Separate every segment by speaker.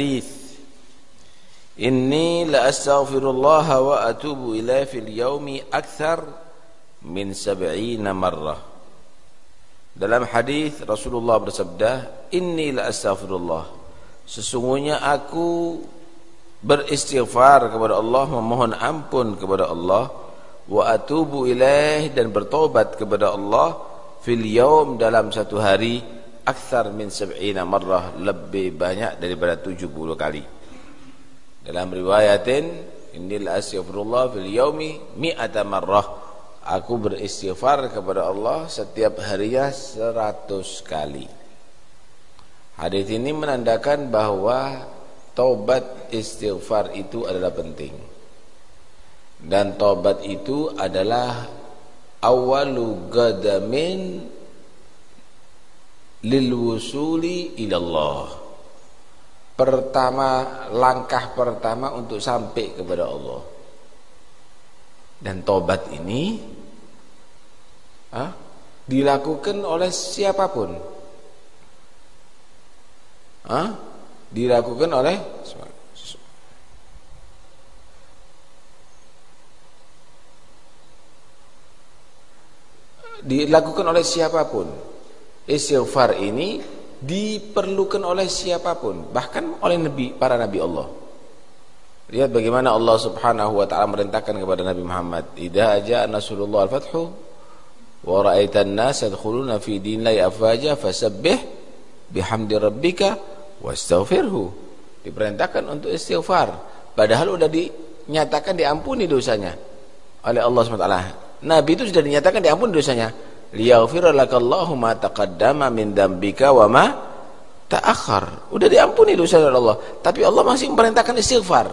Speaker 1: hadis. Inni la astaghfirullah wa atubu ilaih fil yaumi akthar min sab'ina marrah. Dalam hadis Rasulullah bersabda Inni la astaghfirullah Sesungguhnya aku beristighfar kepada Allah memohon ampun kepada Allah wa atubu ilaih dan bertobat kepada Allah fil yaum dalam satu hari akthar min sab'ina marrah lebih banyak daripada 70 kali. Dalam riwayatin, "Inni la astaghfirullah fil yaumi mi'ata marrah." Aku beristighfar kepada Allah setiap harinya seratus kali. Hadis ini menandakan bahwa taubat istighfar itu adalah penting. Dan taubat itu adalah awalu gadamin lil wusuli ilallah. Pertama langkah pertama untuk sampai kepada Allah. Dan tobat ini ah, dilakukan oleh siapa pun. Ah, dilakukan oleh dilakukan oleh siapa pun. Istighfar ini diperlukan oleh siapa pun, bahkan oleh nabi para nabi Allah. Lihat bagaimana Allah Subhanahu wa taala merintahkan kepada Nabi Muhammad, "Idza jaa nasrullah al-fathu wa ra'aitan nas yadkhuluna fi dinillahi afwaja bihamdi rabbika wastaghfirhu." Diperintahkan untuk istighfar, padahal sudah dinyatakan diampuni dosanya oleh Allah Subhanahu wa taala. Nabi itu sudah dinyatakan diampuni dosanya. Liyaghfira lakallahu ma taqaddama min dambika wa ma ta'akhkhar. Udah diampuni dosa oleh Allah, tapi Allah masih memerintahkan istighfar.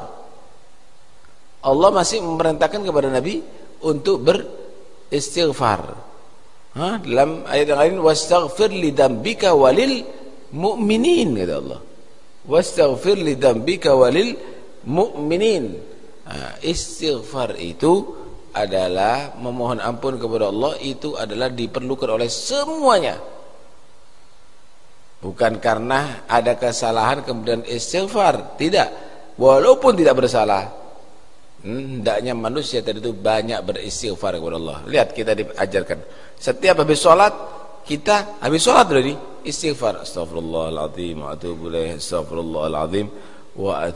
Speaker 1: Allah masih memerintahkan kepada Nabi untuk beristighfar. Ha? Dalam ayat yang lain wastaghfir li dambika walil mu'minin kata Allah. Wastaghfir li dambika walil mu'minin. Ha, istighfar itu adalah memohon ampun kepada Allah itu adalah diperlukan oleh semuanya. Bukan karena ada kesalahan kemudian istighfar, tidak. Walaupun tidak bersalah, hendaknya manusia tadi itu banyak beristighfar kepada Allah. Lihat kita diajarkan. Setiap habis sholat kita habis sholat berarti istighfar. Astagfirullahaladzim wa atubu ilaih. Astagfirullahaladzim wa.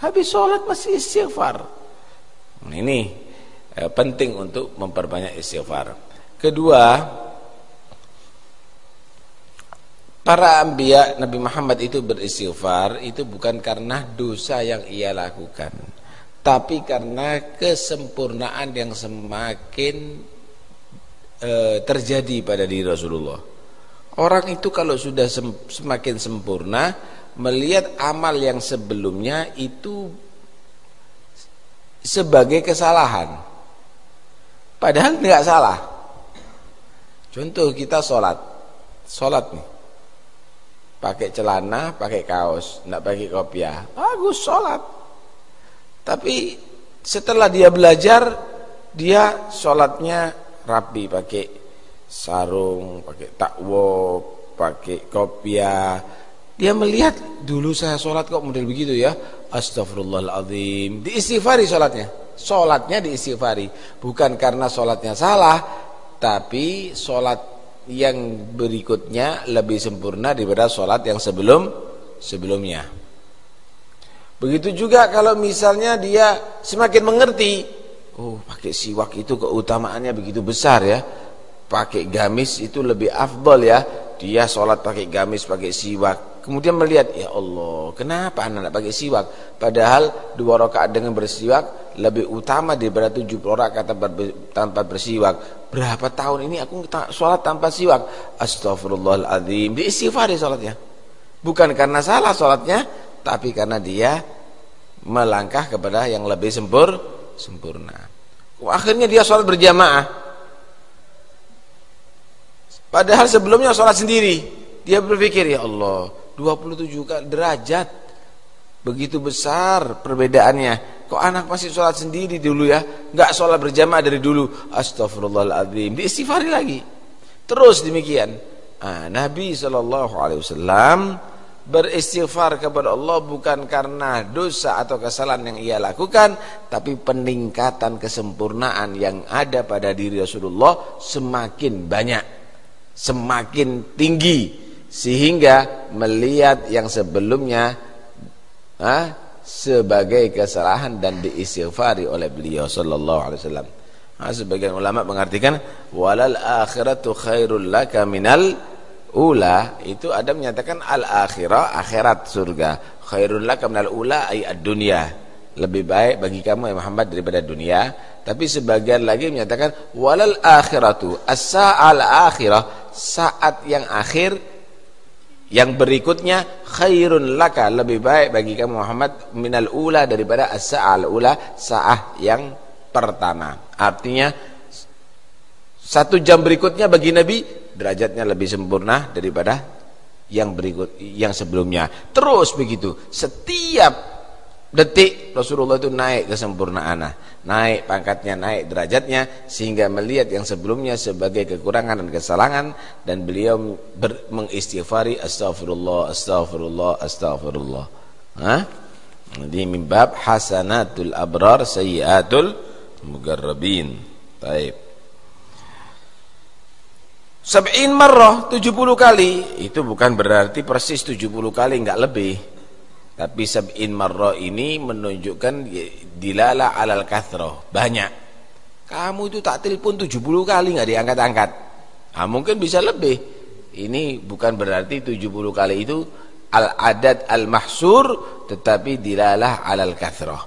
Speaker 1: Habis sholat masih istighfar. Nah, ini eh, penting untuk memperbanyak istighfar. Kedua, para anbiya Nabi Muhammad itu beristighfar itu bukan karena dosa yang ia lakukan tapi karena kesempurnaan yang semakin e, terjadi pada diri Rasulullah. Orang itu kalau sudah sem semakin sempurna melihat amal yang sebelumnya itu sebagai kesalahan. Padahal tidak salah. Contoh kita sholat, sholat nih, pakai celana, pakai kaos, tidak pakai kopiah, bagus sholat tapi setelah dia belajar, dia sholatnya rapi, pakai sarung, pakai takwo, pakai kopiah. Dia melihat dulu saya sholat kok model begitu ya. Astagfirullahaladzim. Diistighfari sholatnya. Sholatnya diistighfari. Bukan karena sholatnya salah, tapi sholat yang berikutnya lebih sempurna daripada sholat yang sebelum sebelumnya. Begitu juga kalau misalnya dia semakin mengerti, oh pakai siwak itu keutamaannya begitu besar ya. Pakai gamis itu lebih afdol ya. Dia sholat pakai gamis, pakai siwak. Kemudian melihat, ya Allah, kenapa anak pakai siwak? Padahal dua rakaat dengan bersiwak lebih utama daripada tujuh rakaat tanpa bersiwak. Berapa tahun ini aku sholat tanpa siwak? Astagfirullahaladzim. Istighfari sholatnya. Bukan karena salah sholatnya, tapi karena dia melangkah kepada yang lebih sempur sempurna. Akhirnya dia sholat berjamaah. Padahal sebelumnya sholat sendiri. Dia berpikir ya Allah, 27 derajat begitu besar perbedaannya. Kok anak masih sholat sendiri dulu ya? Enggak sholat berjamaah dari dulu. Astagfirullahaladzim. Diistighfari lagi. Terus demikian. Nah, Nabi Wasallam beristighfar kepada Allah bukan karena dosa atau kesalahan yang ia lakukan tapi peningkatan kesempurnaan yang ada pada diri Rasulullah semakin banyak semakin tinggi sehingga melihat yang sebelumnya ah, sebagai kesalahan dan diistighfari oleh beliau sallallahu alaihi wasallam. Sebagian ulama mengartikan walal akhiratu khairul laka minal ula. Itu ada menyatakan al akhirah akhirat surga. Khairul laka minal ula ay ad-dunya lebih baik bagi kamu ya Muhammad daripada dunia. Tapi sebagian lagi menyatakan walal akhiratu as-sa'al akhirah saat yang akhir yang berikutnya khairun laka lebih baik bagi kamu Muhammad minal ula daripada as-sa'al ula saah yang pertama artinya satu jam berikutnya bagi Nabi derajatnya lebih sempurna daripada yang berikut yang sebelumnya. Terus begitu. Setiap detik Rasulullah itu naik kesempurnaan, naik pangkatnya, naik derajatnya sehingga melihat yang sebelumnya sebagai kekurangan dan kesalahan dan beliau ber, mengistighfari astagfirullah, astagfirullah, astagfirullah. Di mimbab hasanatul abrar sayyiatul mugarrabin. Baik. Sab'in marrah 70 kali itu bukan berarti persis 70 kali enggak lebih tapi sab'in marrah ini menunjukkan dilala alal kathroh. Banyak. Kamu itu tak telepon 70 kali enggak diangkat-angkat. Nah, mungkin bisa lebih. Ini bukan berarti 70 kali itu al-adad al-mahsur tetapi dilalah alal kathroh.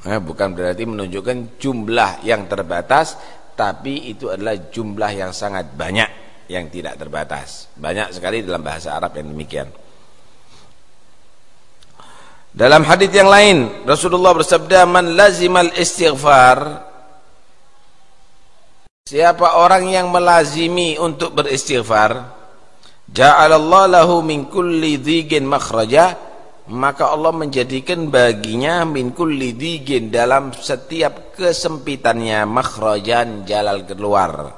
Speaker 1: Nah, bukan berarti menunjukkan jumlah yang terbatas tapi itu adalah jumlah yang sangat banyak yang tidak terbatas. Banyak sekali dalam bahasa Arab yang demikian. Dalam hadis yang lain, Rasulullah bersabda, "Man lazimal istighfar" Siapa orang yang melazimi untuk beristighfar, ja'alallahu lahu min kulli dhigin makhraja, maka Allah menjadikan baginya min kulli dhigin dalam setiap kesempitannya makhrajan jalan keluar.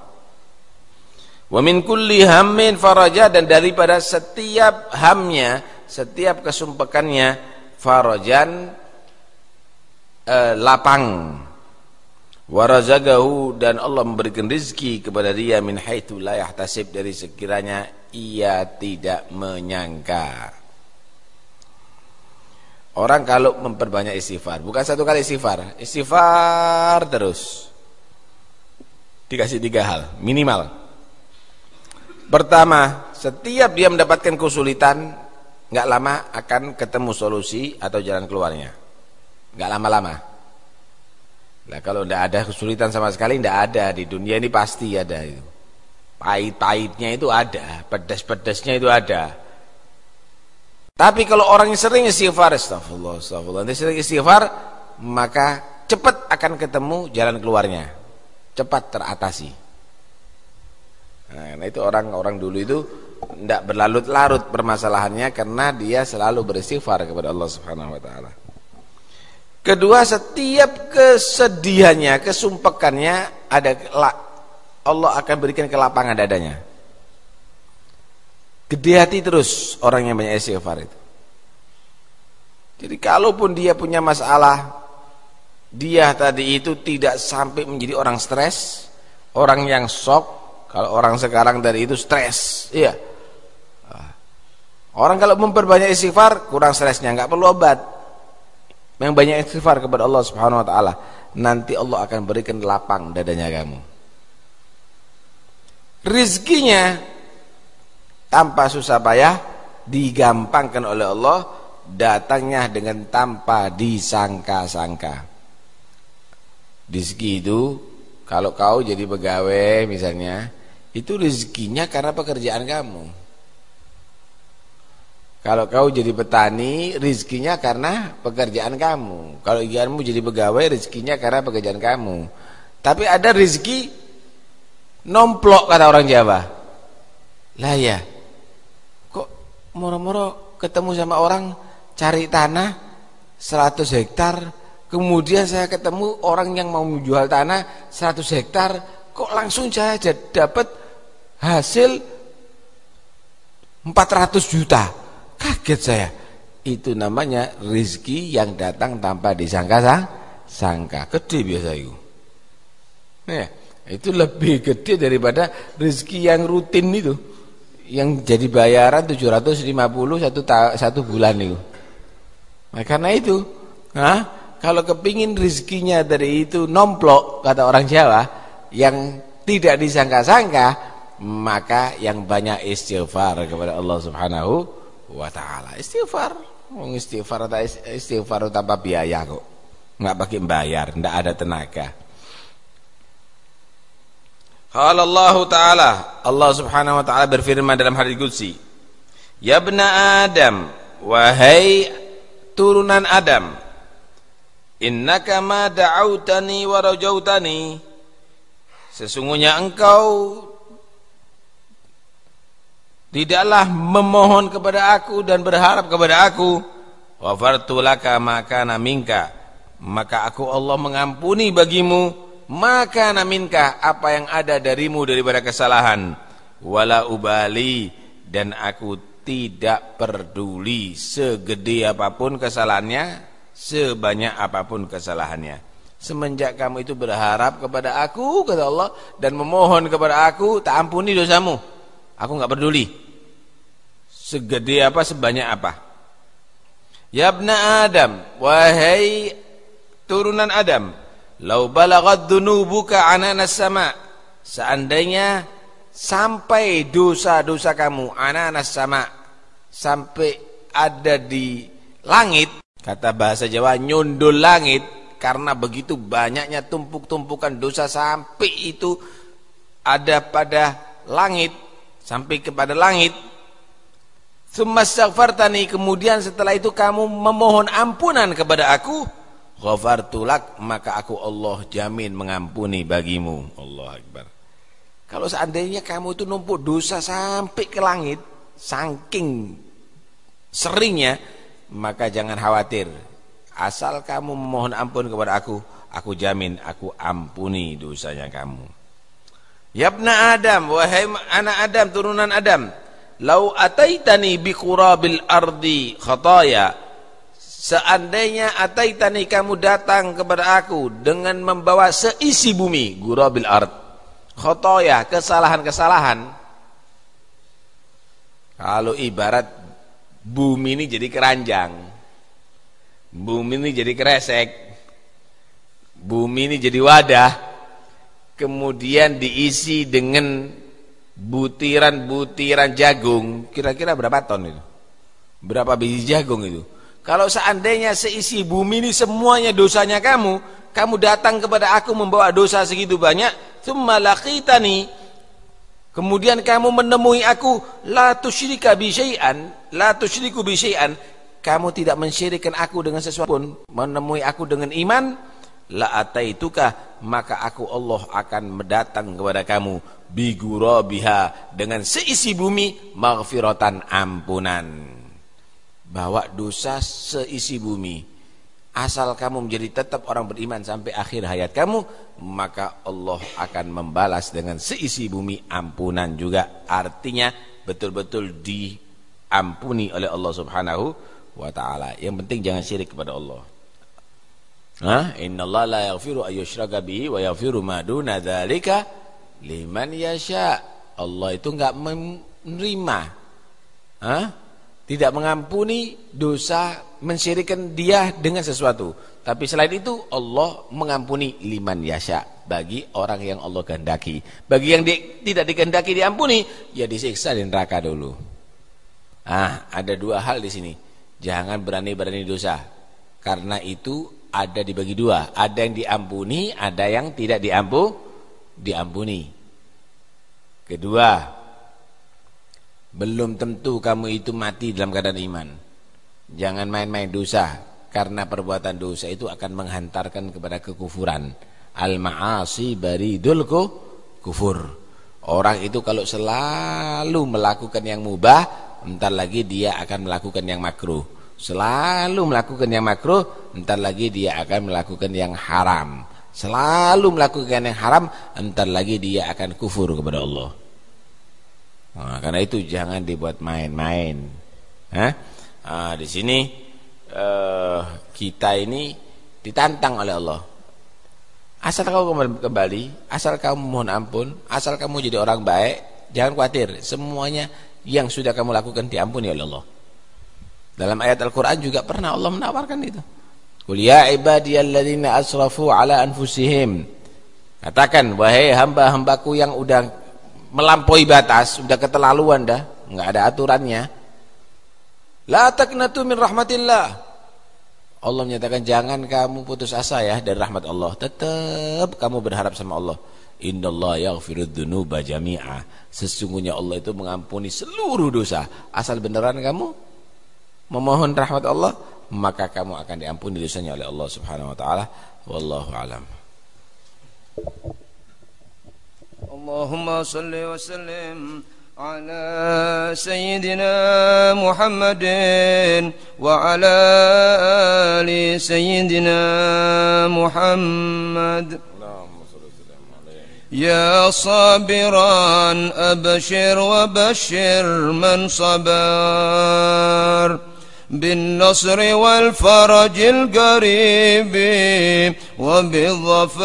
Speaker 1: Wa min kulli hammin faraja dan daripada setiap hamnya, setiap kesumpekannya farajan eh, lapang. Warazagahu dan Allah memberikan rezeki kepada dia min haitsu la yahtasib dari sekiranya ia tidak menyangka. Orang kalau memperbanyak istighfar, bukan satu kali istighfar, istighfar terus. Dikasih tiga hal, minimal. Pertama, setiap dia mendapatkan kesulitan, nggak lama akan ketemu solusi atau jalan keluarnya. Nggak lama-lama. Nah, kalau tidak ada kesulitan sama sekali, tidak ada di dunia ini pasti ada itu. Pahit-pahitnya itu ada, pedas-pedasnya itu ada. Tapi kalau orang yang sering istighfar, astagfirullah, astagfirullah, nanti sering istighfar, maka cepat akan ketemu jalan keluarnya. Cepat teratasi. Nah, itu orang-orang dulu itu tidak berlarut-larut permasalahannya karena dia selalu beristighfar kepada Allah Subhanahu wa taala. Kedua, setiap kesedihannya, kesumpekannya ada Allah akan berikan kelapangan dadanya. Gede hati terus orang yang banyak istighfar itu. Jadi kalaupun dia punya masalah dia tadi itu tidak sampai menjadi orang stres, orang yang shock kalau orang sekarang dari itu stres, iya. Orang kalau memperbanyak istighfar kurang stresnya, nggak perlu obat. Yang banyak istighfar kepada Allah Subhanahu wa taala, nanti Allah akan berikan lapang dadanya kamu. Rizkinya tanpa susah payah digampangkan oleh Allah datangnya dengan tanpa disangka-sangka. Rizki itu kalau kau jadi pegawai misalnya itu rezekinya karena pekerjaan kamu. Kalau kau jadi petani, rezekinya karena pekerjaan kamu. Kalau kamu jadi pegawai, rezekinya karena pekerjaan kamu. Tapi ada rezeki nomplok kata orang Jawa. Lah ya, kok moro-moro ketemu sama orang cari tanah 100 hektar, kemudian saya ketemu orang yang mau menjual tanah 100 hektar, kok langsung saya dapat hasil 400 juta. Kaget saya. Itu namanya rizki yang datang tanpa disangka sangka. Gede biasa itu. Ya, itu lebih gede daripada rizki yang rutin itu. Yang jadi bayaran 750 satu, satu bulan itu. Nah, karena itu, nah, kalau kepingin rizkinya dari itu nomplok, kata orang Jawa, yang tidak disangka-sangka, maka yang banyak istighfar kepada Allah Subhanahu wa taala. Istighfar, wong istighfar istighfar tanpa biaya kok. Enggak pakai bayar, enggak ada tenaga. Qala Allah taala, Allah Subhanahu wa taala berfirman dalam hadis qudsi, "Ya bna Adam, wahai turunan Adam, innaka ma da'autani wa rajautani." Sesungguhnya engkau Tidaklah memohon kepada aku dan berharap kepada aku. Wafartu laka maka. Maka aku Allah mengampuni bagimu maka naminka apa yang ada darimu daripada kesalahan. Wala ubali dan aku tidak peduli segede apa pun kesalahannya, sebanyak apa pun kesalahannya. Semenjak kamu itu berharap kepada aku kata Allah dan memohon kepada aku, tak ampuni dosamu. Aku enggak peduli segede apa sebanyak apa? Ya ibna Adam wahai turunan Adam lau balaghat dhunubuka ananas sama. Seandainya sampai dosa-dosa kamu ananas sama sampai ada di langit kata bahasa Jawa nyundul langit karena begitu banyaknya tumpuk-tumpukan dosa sampai itu ada pada langit sampai kepada langit Summastaghfartani kemudian setelah itu kamu memohon ampunan kepada aku, ghafartu lak maka aku Allah jamin mengampuni bagimu. Allah Akbar. Kalau seandainya kamu itu numpuk dosa sampai ke langit, saking seringnya, maka jangan khawatir. Asal kamu memohon ampun kepada aku, aku jamin aku ampuni dosanya kamu. Yabna Adam, wahai anak Adam, turunan Adam, Lau ataitani biqurabil ardi khataya. Seandainya ataitani kamu datang kepada aku dengan membawa seisi bumi gurabil ard. Khotoya kesalahan-kesalahan. Kalau ibarat bumi ini jadi keranjang bumi ini jadi kresek bumi ini jadi wadah kemudian diisi dengan butiran-butiran jagung kira-kira berapa ton itu? Berapa biji jagung itu? Kalau seandainya seisi bumi ini semuanya dosanya kamu kamu datang kepada aku membawa dosa segitu banyak thumma laqitani. Kemudian kamu menemui aku la tusyrika bi syai'an la tusyriku bi syai'an. Kamu tidak mensyirikkan aku dengan sesuatu pun menemui aku dengan iman la ataituka maka aku Allah akan mendatang kepada kamu bigurabiha dengan seisi bumi maghfiratan ampunan. Bawa dosa seisi bumi. Asal kamu menjadi tetap orang beriman sampai akhir hayat kamu maka Allah akan membalas dengan seisi bumi ampunan juga. Artinya betul-betul diampuni oleh Allah Subhanahu wa taala. Yang penting jangan syirik kepada Allah Innallaha la yaghfiru wa yaghfiru ma duna dzalika liman yasha. Allah itu enggak menerima. Hah? Tidak mengampuni dosa mensyirikan dia dengan sesuatu. Tapi selain itu Allah mengampuni liman yasha bagi orang yang Allah kehendaki. Bagi yang di, tidak dikehendaki diampuni, ya disiksa di neraka dulu. Ah, ada dua hal di sini. Jangan berani-berani dosa. Karena itu ada dibagi dua, ada yang diampuni, ada yang tidak diampu, diampuni. Kedua, belum tentu kamu itu mati dalam keadaan iman. Jangan main-main dosa, karena perbuatan dosa itu akan menghantarkan kepada kekufuran. Al-ma'asi baridul kufur. Orang itu kalau selalu melakukan yang mubah, entar lagi dia akan melakukan yang makruh selalu melakukan yang makruh, entar lagi dia akan melakukan yang haram. Selalu melakukan yang haram, entar lagi dia akan kufur kepada Allah. Nah, karena itu jangan dibuat main-main. Nah, di sini uh, kita ini ditantang oleh Allah. Asal kamu kembali, asal kamu mohon ampun, asal kamu jadi orang baik, jangan khawatir. Semuanya yang sudah kamu lakukan diampuni oleh Allah. Dalam ayat Al-Quran juga pernah Allah menawarkan itu. Qul ya ibadiyalladzina asrafu ala anfusihim. Katakan, wahai hamba-hambaku yang udah melampaui batas, sudah keterlaluan dah, enggak ada aturannya. La taqnatu min rahmatillah. Allah menyatakan jangan kamu putus asa ya dari rahmat Allah. Tetap kamu berharap sama Allah. Innallaha yaghfirudz dzunuba jami'a. Sesungguhnya Allah itu mengampuni seluruh dosa. Asal beneran kamu memohon rahmat Allah, maka kamu akan diampuni dosanya oleh Allah Subhanahu wa taala. Wallahu alam.
Speaker 2: اللهم صل وسلم على سيدنا محمد وعلى آل سيدنا محمد يا صابرا أبشر وبشر من صبر بالنصر والفرج القريب وبالظفار.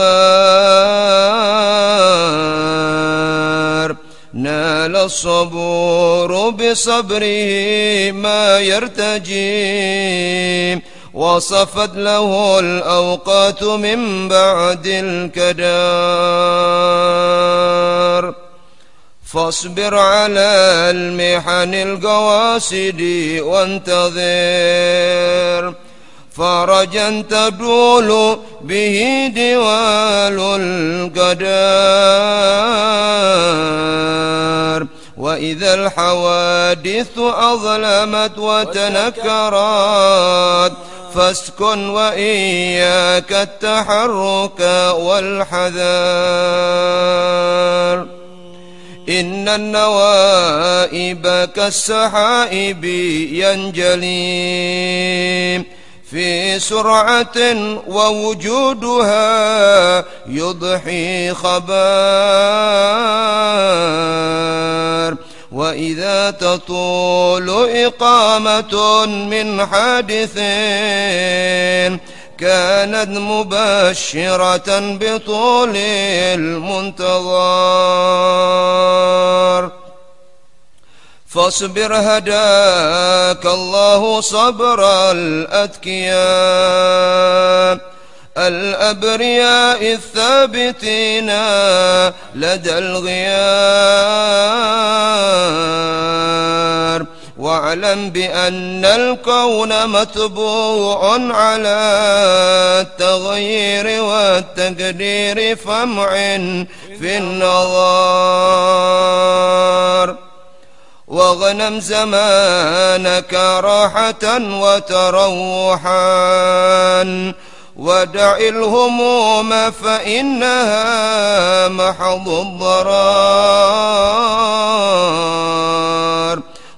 Speaker 2: نال الصبور بصبره ما يرتجي وصفت له الأوقات من بعد الكدار. فاصبر على المحن القواسد وانتظر. فرجا تدول به دوال القدار وإذا الحوادث أظلمت وتنكرت فاسكن وإياك التحرك والحذر. إن النوائب كالسحائب ينجلي في سرعة ووجودها يضحي خبار وإذا تطول إقامة من حادث كانت مبشرة بطول المنتظر. فاصبر هداك الله صبر الأتكياء الأبرياء الثابتين لدى الغيار واعلم بأن الكون متبوع على التغيير والتقدير فمع في النظر واغنم زمانك راحة وتروحا. ودع الهموم فإنها محض الضرار.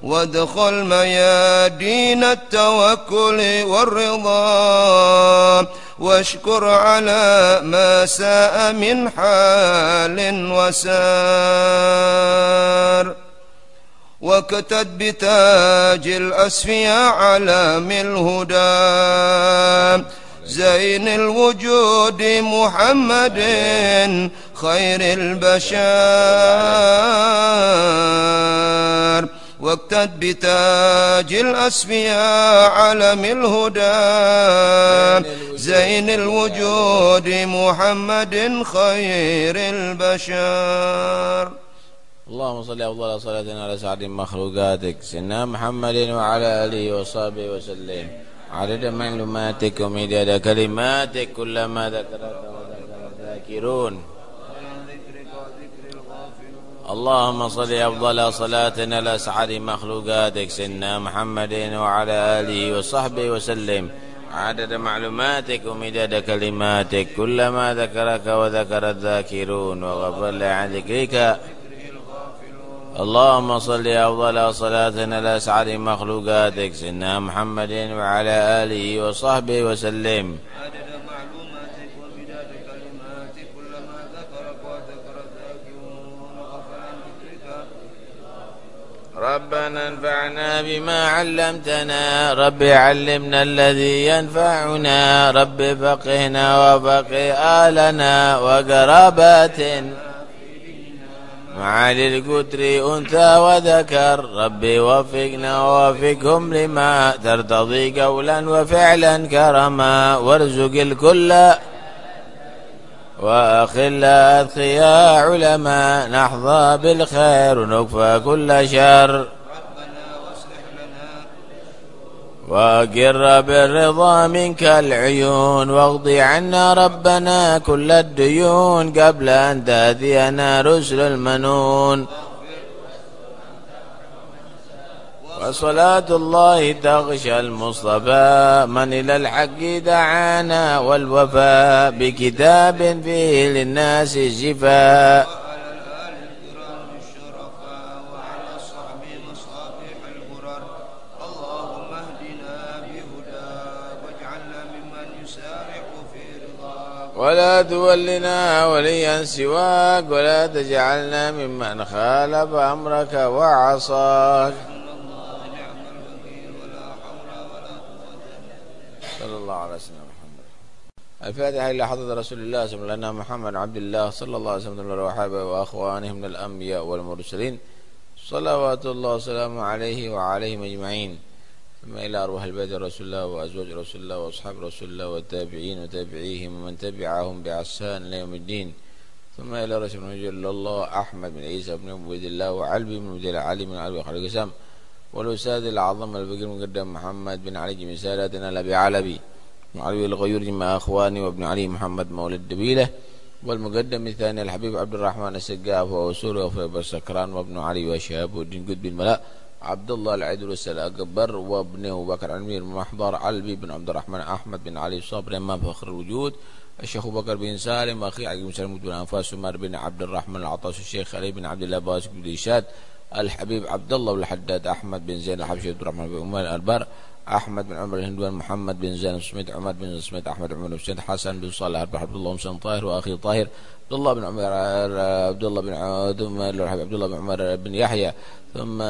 Speaker 2: وادخل ميادين التوكل والرضا واشكر على ما ساء من حال وسار وكتد بتاج الأسفياء علام الهدى زين الوجود محمد خير البشر واقتد بتاج الأسفياء علم الهدى. زين الوجود محمد خير البشر.
Speaker 1: اللهم صل أفضل صلاة على سعد مخلوقاتك سيدنا محمد وعلى آله وصحبه وسلم. عدد معلوماتك ومداد كلماتك كلما ذكرت وذكر الذاكرون اللهم صل أفضل صلاة على مخلوقاتك سيدنا محمد وعلى آله وصحبه وسلم. عدد معلوماتك ومداد كلماتك كلما ذكرك وذكر الذاكرون وغفر عن ذكرك اللهم صل أفضل صلاة على مخلوقاتك سيدنا محمد وعلى آله وصحبه وسلم. ربنا انفعنا بما علمتنا. رب علمنا الذي ينفعنا. رب فقهنا وفقه آلنا وقرابات معالي القدر أنثى وذكر. ربي وفقنا ووفقهم لما ترتضي قولا وفعلا كرما. وارزق الكل وأخلا أتقياء علماء نحظى بالخير ونكفى كل شر. وأقر بالرضا منك العيون واغض عنا ربنا كل الديون قبل أن تأتينا رسل المنون. وصلاة الله تغشى المصطفى من إلى الحق دعانا والوفاء بكتاب فيه للناس الشفاء ولا تولنا وليا سواك ولا تجعلنا ممن خالف أمرك وعصاك صلى الله على سيدنا محمد الفاتحة إلى حضرة رسول الله صلى الله عليه محمد عبد الله صلى الله عليه وسلم وصحبه وأخوانه من الأنبياء والمرسلين صلوات الله وسلامه عليه وعليهم أجمعين. ثم إلى أرواح البيت رسول الله وأزواج رسول الله وأصحاب رسول الله والتابعين وتابعيهم ومن تبعهم بإحسان إلى يوم الدين. ثم إلى رسول الله الله أحمد بن عيسى بن عبيد الله وعلي بن عبد علي بن علي خلق سام والأستاذ الأعظم الفقير المقدم محمد بن علي من سادتنا لبي علبي. وعلي الغيور مع أخواني وابن علي محمد مولد دبيلة والمقدم الثاني الحبيب عبد الرحمن السقاف وأصوله وفي السكران وابن علي وشهاب والدين قد بالملاء عبد الله العدروس الأكبر وابنه بكر الأمير محضر علبي بن عبد الرحمن أحمد بن علي صبر إمام فخر الوجود الشيخ بكر بن سالم وأخي علي بن سالم بن أنفاس عمر بن عبد الرحمن العطاس الشيخ علي بن عبد الله باسك بن الحبيب عبد الله بن الحداد أحمد بن زين الحبشي عبد الرحمن بن عمر البر أحمد بن عمر الهندوان محمد بن زين سميت عمر بن سميت أحمد عمر بن حسن بن صالح عبد الله بن طاهر وأخي طاهر عبد الله بن عمر عبد الله بن عبد الله بن عمر بن يحيى ثم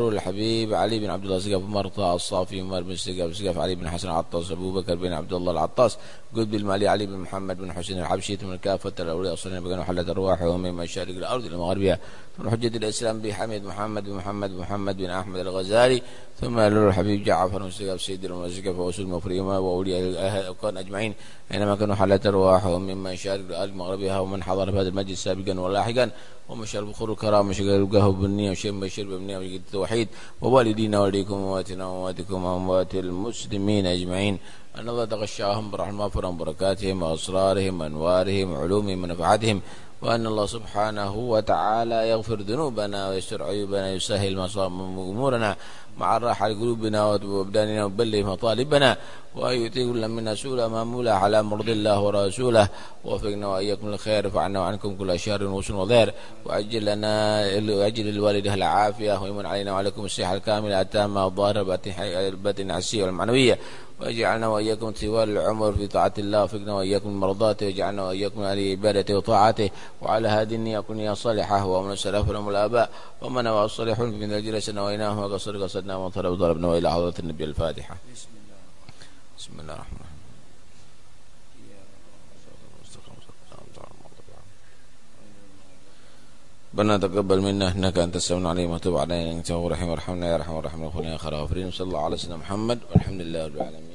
Speaker 1: روح الحبيب علي بن عبد الله سقف مرطى الصافي عمر بن سقف سقف علي بن حسن العطاس أبو بكر بن عبد الله العطاس قد بالمالي علي بن محمد بن حسين الحبشي ثم كافة الأولياء الصالحين بقنا حلة أرواحهم من مشارق الأرض إلى مغربها. ثم حجة الإسلام بحميد محمد بن محمد بن محمد بن أحمد الغزالي. ثم روح الحبيب جعفر بن سقف سيد المسقف وأسود مفريما وأولياء الكون أجمعين. أينما كانوا حلة أرواحهم من مشارق الأرض مغربها ومن حضر في هذا المجلس سابقا ولاحقا. ومشار بخور الكرام مشغل القهوة بالنية وشيء بشير بالنية وجد التوحيد ووالدينا والديكم ومواتنا ومواتكم وموات المسلمين أجمعين. أن الله تغشاهم برحمة وبركاتهم وأسرارهم وأنوارهم وعلومهم ونفعاتهم. وأن الله سبحانه وتعالى يغفر ذنوبنا ويستر عيوبنا ويسهل أمورنا. مع الراحة لقلوبنا وأبداننا وبلغ مطالبنا ويؤتي كل منا سولا مامولا على مرضي الله ورسوله. ووفقنا وإياكم الخير فعنا وعنكم كل شر وسن وضير وأجل لنا وأجل الوالده العافية ويمن علينا وعليكم الصحة الكاملة التامة الظاهرة الباطن العسية والمعنوية. واجعلنا وإياكم طوال العمر في طاعة الله وفقنا وإياكم مرضاته واجعلنا وإياكم على عبادته وطاعته وعلى هذه النية يا صالحة ومن السلف ولهم الآباء ومن هو الصالحون من الجلس نويناه وقصر قصدنا وطلب ضربنا وإلى حضرة النبي الفاتحة. بسم الله الرحمن الرحيم. ربنا تقبل منا إنك أنت السميع العليم وتب علينا إنك أنت الرحيم. وارحمنا يا أرحم الراحمين. وخلنا يا خير الغافرين صلى الله على سيدنا محمد والحمد لله رب العالمين.